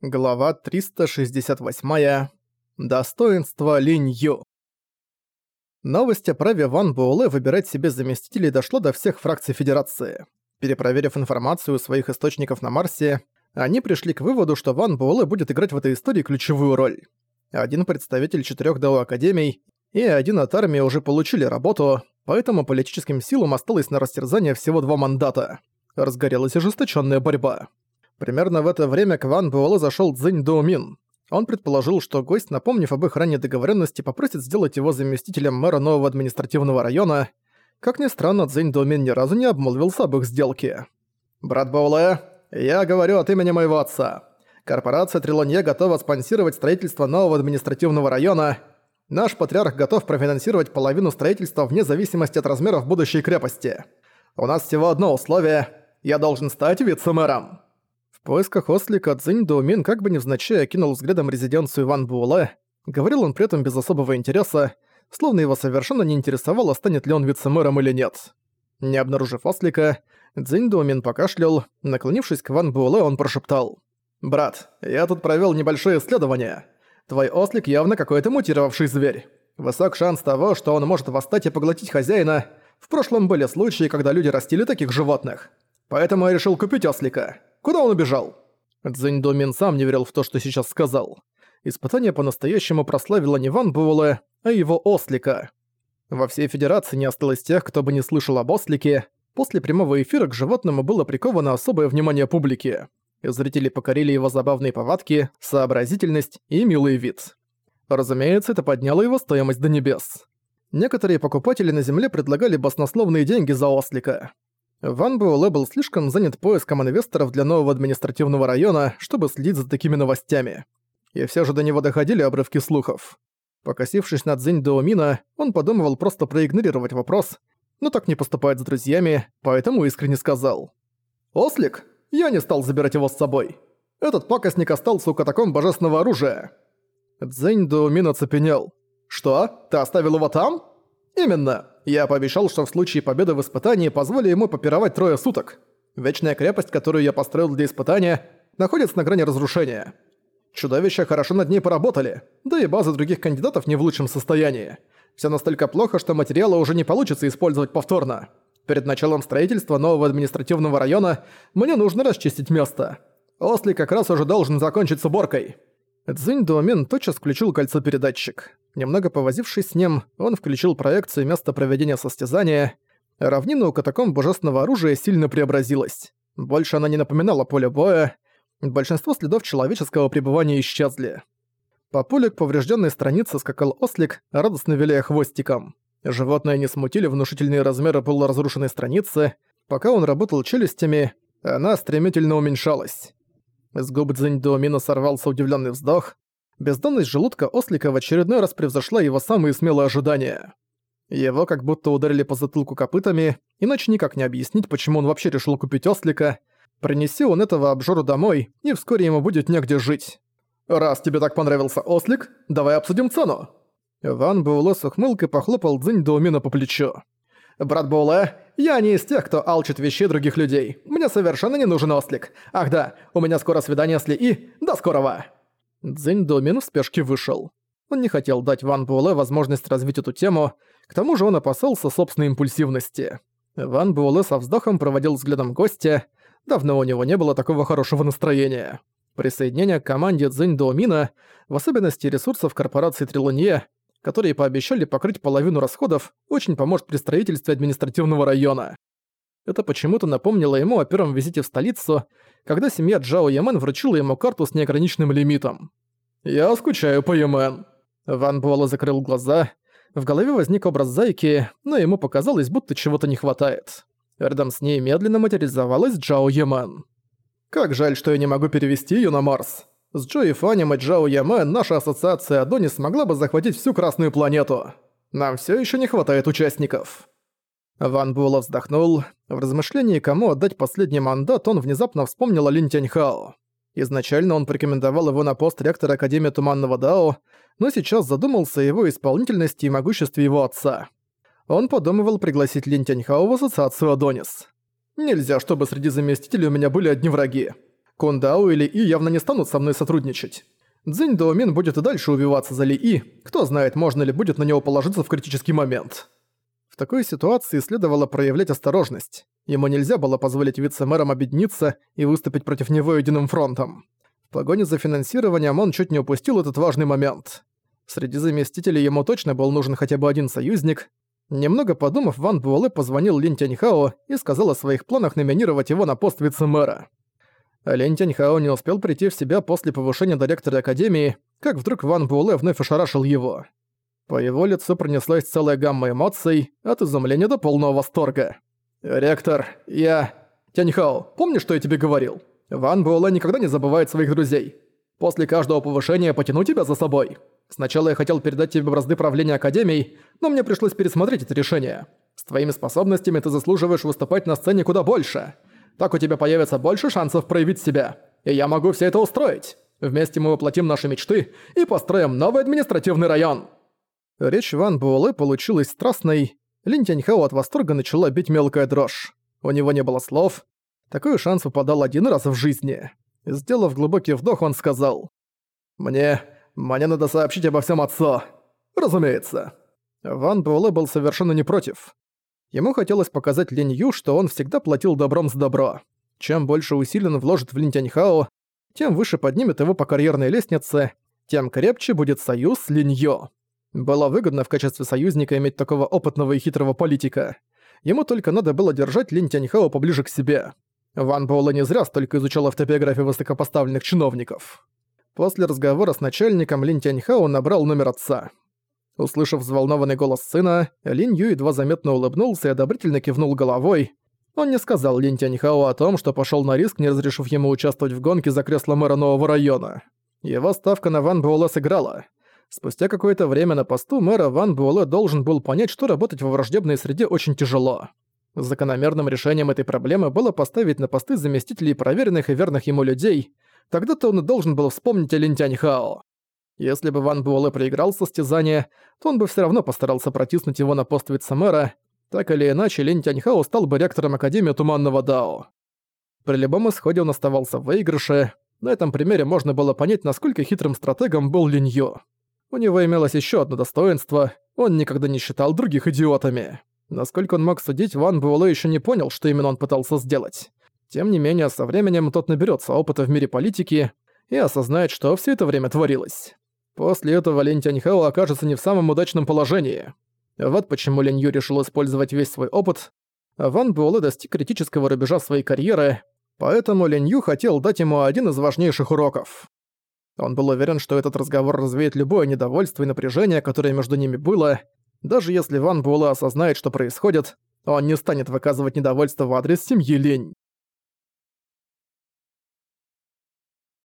Глава 368. Достоинство Линь Ю. Новость о праве Ван Буэлэ выбирать себе заместителей дошла до всех фракций Федерации. Перепроверив информацию у своих источников на Марсе, они пришли к выводу, что Ван Буэлэ будет играть в этой истории ключевую роль. Один представитель четырех Дао Академий и один от армии уже получили работу, поэтому политическим силам осталось на растерзание всего два мандата. Разгорелась ожесточенная борьба. Примерно в это время к Ван Буэлэ зашёл Цзинь Доумин. Он предположил, что гость, напомнив об их ранней договоренности, попросит сделать его заместителем мэра нового административного района. Как ни странно, Цзинь Доумин ни разу не обмолвился об их сделке. «Брат Буэлэ, я говорю от имени моего отца. Корпорация Трилонье готова спонсировать строительство нового административного района. Наш патриарх готов профинансировать половину строительства вне зависимости от размеров будущей крепости. У нас всего одно условие – я должен стать вице-мэром». В поисках ослика Цзинь Доумин как бы невзначай окинул взглядом резиденцию Ван Буэлэ. Говорил он при этом без особого интереса, словно его совершенно не интересовало, станет ли он вице-мэром или нет. Не обнаружив ослика, Цзинь Доумин покашлял, наклонившись к Ван Буэлэ, он прошептал. «Брат, я тут провёл небольшое исследование. Твой ослик явно какой-то мутировавший зверь. Высок шанс того, что он может восстать и поглотить хозяина. В прошлом были случаи, когда люди растили таких животных. Поэтому я решил купить ослика. Куда он убежал?» Цзинь Домин сам не верил в то, что сейчас сказал. Испытание по-настоящему прославило не Ван Буэлэ, а его ослика. Во всей Федерации не осталось тех, кто бы не слышал об ослике. После прямого эфира к животному было приковано особое внимание публики. Зрители покорили его забавные повадки, сообразительность и милый вид. Разумеется, это подняло его стоимость до небес. Некоторые покупатели на земле предлагали баснословные деньги за ослика. Ван Буэлэ был слишком занят поиском инвесторов для нового административного района, чтобы следить за такими новостями. И все же до него доходили обрывки слухов. Покосившись на Цзинь Доумина, он подумывал просто проигнорировать вопрос, но так не поступает с друзьями, поэтому искренне сказал. «Ослик? Я не стал забирать его с собой. Этот пакостник остался у катакомб божественного оружия». Цзинь Доумин оцепенел. «Что? Ты оставил его там?» «Именно. Я пообещал, что в случае победы в испытании позволю ему попировать трое суток. Вечная крепость, которую я построил для испытания, находится на грани разрушения. Чудовища хорошо над ней поработали, да и база других кандидатов не в лучшем состоянии. Все настолько плохо, что материалы уже не получится использовать повторно. Перед началом строительства нового административного района мне нужно расчистить место. Осли как раз уже должен закончить с уборкой. Цзинь Дуомин тотчас включил кольцо-передатчик. Немного повозившись с ним, он включил проекцию места проведения состязания. Равнина у катакомб божественного оружия сильно преобразилась. Больше она не напоминала поле боя. Большинство следов человеческого пребывания исчезли. По полю к поврежденной странице скакал ослик, радостно виляя хвостиком. Животное не смутили внушительные размеры полуразрушенной страницы. Пока он работал челюстями, она стремительно уменьшалась. С губ Цзиньдоумина сорвался удивленный вздох. Бездонность желудка ослика в очередной раз превзошла его самые смелые ожидания. Его как будто ударили по затылку копытами, иначе никак не объяснить, почему он вообще решил купить ослика. Принеси он этого обжору домой, и вскоре ему будет негде жить. «Раз тебе так понравился ослик, давай обсудим цену!» Ван Буэлэ с ухмылкой похлопал Цзинь по плечу. «Брат Буэлэ, я не из тех, кто алчит вещей других людей. Мне совершенно не нужен ослик. Ах да, у меня скоро свидание с Ли И. До скорого!» Цзинь Домин в спешке вышел. Он не хотел дать Ван Буэлэ возможность развить эту тему, к тому же он опасался собственной импульсивности. Ван Буэлэ со вздохом проводил взглядом гостя. Давно у него не было такого хорошего настроения. Присоединение к команде Цзинь Доумина, в особенности ресурсов корпорации Трилонье, которые пообещали покрыть половину расходов, очень поможет при строительстве административного района. Это почему-то напомнило ему о первом визите в столицу, когда семья Джао Ямен вручила ему карту с неограниченным лимитом. «Я скучаю по Ямен». Ван Буэлэ закрыл глаза. В голове возник образ зайки, но ему показалось, будто чего-то не хватает. Рядом с ней медленно материализовалась Джао Ямен. «Как жаль, что я не могу перевести её на Марс. С Джои Фанем и Джао Ямен наша ассоциация Адонис смогла бы захватить всю Красную планету. Нам всё ещё не хватает участников». Ван Буэлэ вздохнул. В размышлении, кому отдать последний мандат, он внезапно вспомнил о Лин Тяньхао. Изначально он порекомендовал его на пост ректора Академии Туманного Дао, но сейчас задумался о его исполнительности и могуществе его отца. Он подумывал пригласить Лин Тяньхао в ассоциацию Адонис. Нельзя, чтобы среди заместителей у меня были одни враги. Кундао или И явно не станут со мной сотрудничать. Цзинь Доумин будет и дальше убиваться за Ли И, кто знает, можно ли будет на него положиться в критический момент. В такой ситуации следовало проявлять осторожность. Ему нельзя было позволить вице-мэрам объединиться и выступить против него единым фронтом. В погоне за финансированием он чуть не упустил этот важный момент. Среди заместителей ему точно был нужен хотя бы один союзник. Немного подумав, Ван Буэлэ позвонил Лин Тяньхао и сказал о своих планах номинировать его на пост вице-мэра. Лин Тяньхао не успел прийти в себя после повышения до ректора Академии, как вдруг Ван Буэлэ вновь ошарашил его. По его лицу пронеслась целая гамма эмоций, от изумления до полного восторга. «Ректор, я... Тяньхао, помнишь, что я тебе говорил? Ван Буэлэ никогда не забывает своих друзей. После каждого повышения потяну тебя за собой. Сначала я хотел передать тебе бразды правления Академией, но мне пришлось пересмотреть это решение. С твоими способностями ты заслуживаешь выступать на сцене куда больше. Так у тебя появится больше шансов проявить себя. И я могу все это устроить. Вместе мы воплотим наши мечты и построим новый административный район». Речь Ван Буэлэ получилась страстной. Лин Тяньхао от восторга начала бить мелкая дрожь. У него не было слов. Такой шанс выпадал один раз в жизни. Сделав глубокий вдох, он сказал. «Мне... мне надо сообщить обо всем отцу. Разумеется». Ван Буэлэ был совершенно не против. Ему хотелось показать Линь Ю, что он всегда платил добром за добро. Чем больше усилий он вложит в Линь Тяньхао, тем выше поднимет его по карьерной лестнице, тем крепче будет союз с Линь Ю. Было выгодно в качестве союзника иметь такого опытного и хитрого политика. Ему только надо было держать Линь Тяньхао поближе к себе. Ван Буэлэ не зря столько изучал автобиографии высокопоставленных чиновников. После разговора с начальником Линь Тяньхао набрал номер отца. Услышав взволнованный голос сына, Линь Ю едва заметно улыбнулся и одобрительно кивнул головой. Он не сказал Линь Тяньхао о том, что пошел на риск, не разрешив ему участвовать в гонке за кресло мэра нового района. Его ставка на Ван Буэлэ сыграла. Спустя какое-то время на посту мэра Ван Буэлэ должен был понять, что работать во враждебной среде очень тяжело. Закономерным решением этой проблемы было поставить на посты заместителей проверенных и верных ему людей, тогда-то он и должен был вспомнить о Линтянь Хао. Если бы Ван Буэлэ проиграл состязание, то он бы все равно постарался протиснуть его на пост вице-мэра, так или иначе Линь Тяньхао стал бы ректором Академии Туманного Дао. При любом исходе он оставался в выигрыше, на этом примере можно было понять, насколько хитрым стратегом был Линь Ю. У него имелось еще одно достоинство – он никогда не считал других идиотами. Насколько он мог судить, Ван Буэлэ еще не понял, что именно он пытался сделать. Тем не менее, со временем тот наберется опыта в мире политики и осознает, что все это время творилось. После этого Лень Тяньхао окажется не в самом удачном положении. Вот почему Лень Ю решил использовать весь свой опыт. Ван Буэлэ достиг критического рубежа своей карьеры, поэтому Лень Ю хотел дать ему один из важнейших уроков. Он был уверен, что этот разговор развеет любое недовольство и напряжение, которое между ними было. Даже если Ван Буэлэ осознает, что происходит, он не станет выказывать недовольство в адрес семьи Лень.